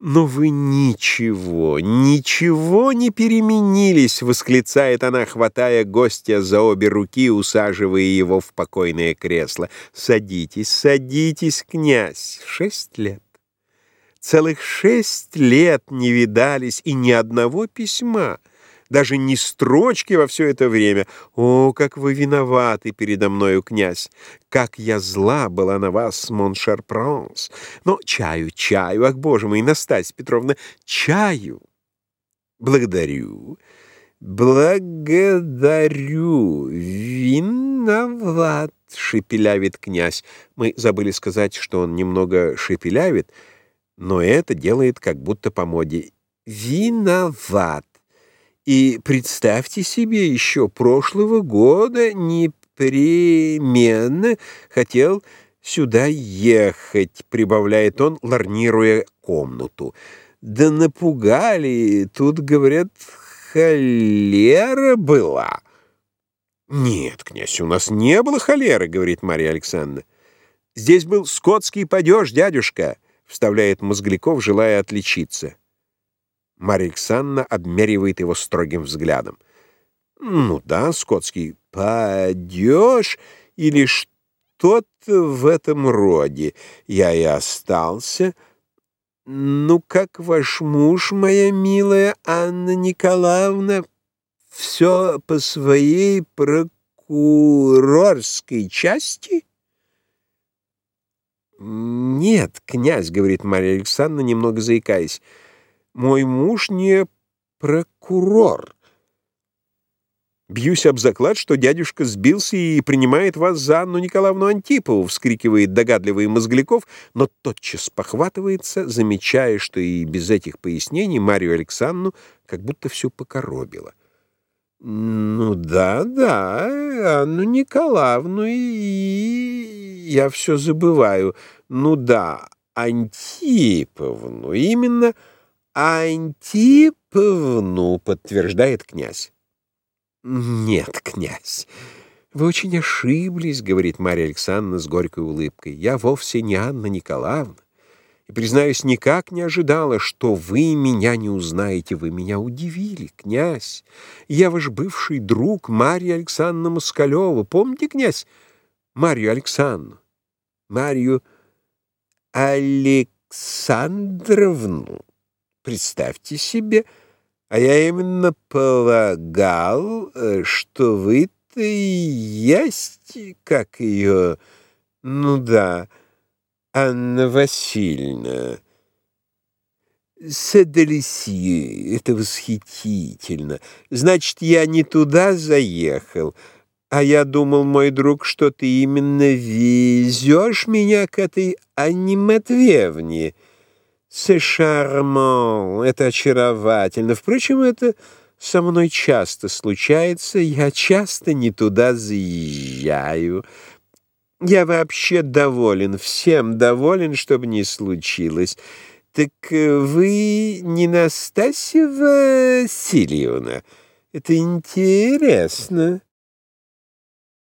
«Но вы ничего, ничего не переменились!» — восклицает она, хватая гостя за обе руки, усаживая его в покойное кресло. «Садитесь, садитесь, князь! Шесть лет! Целых шесть лет не видались и ни одного письма!» Даже ни строчки во все это время. О, как вы виноваты передо мною, князь! Как я зла была на вас, Моншар Пранс! Но чаю, чаю, ах, боже мой, Настасья Петровна, чаю! Благодарю, благодарю, виноват, шепелявит князь. Мы забыли сказать, что он немного шепелявит, но это делает как будто по моде. Виноват. И представьте себе, еще прошлого года непременно хотел сюда ехать, прибавляет он, ларнируя комнату. Да напугали, тут, говорят, холера была. Нет, князь, у нас не было холеры, говорит Марья Александровна. Здесь был скотский падеж, дядюшка, вставляет Мозгликов, желая отличиться. Марья Александровна обмеривает его строгим взглядом. «Ну да, скотский, падеж или что-то в этом роде. Я и остался. Ну, как ваш муж, моя милая Анна Николаевна, все по своей прокурорской части?» «Нет, князь», — говорит Марья Александровна, немного заикаясь, — мой муж не прокурор. «Бьюсь об заклад, что дядюшка сбился и принимает вас за Анну Николаевну Антипову», вскрикивает догадливый Мозгляков, но тотчас похватывается, замечая, что и без этих пояснений Марию Александровну как будто все покоробило. «Ну да, да, Анну Николаевну и... я все забываю. Ну да, Антиповну, именно...» «Антиповну», — подтверждает князь. «Нет, князь, вы очень ошиблись», — говорит Марья Александровна с горькой улыбкой. «Я вовсе не Анна Николаевна, и, признаюсь, никак не ожидала, что вы меня не узнаете. Вы меня удивили, князь. Я ваш бывший друг Марья Александровна Москалева. Помните, князь, Марью Александровну? Марью Александровну?» Представьте себе, а я именно полагал, э, что вы-то и есть, как ее, ну да, Анна Васильевна. Седелисье, это восхитительно. Значит, я не туда заехал, а я думал, мой друг, что ты именно везешь меня к этой Анне Матвеевне. «C'est charmant» — это очаровательно. Впрочем, это со мной часто случается. Я часто не туда заезжаю. Я вообще доволен, всем доволен, чтобы не случилось. Так э, вы не Настасья Васильевна? Это интересно.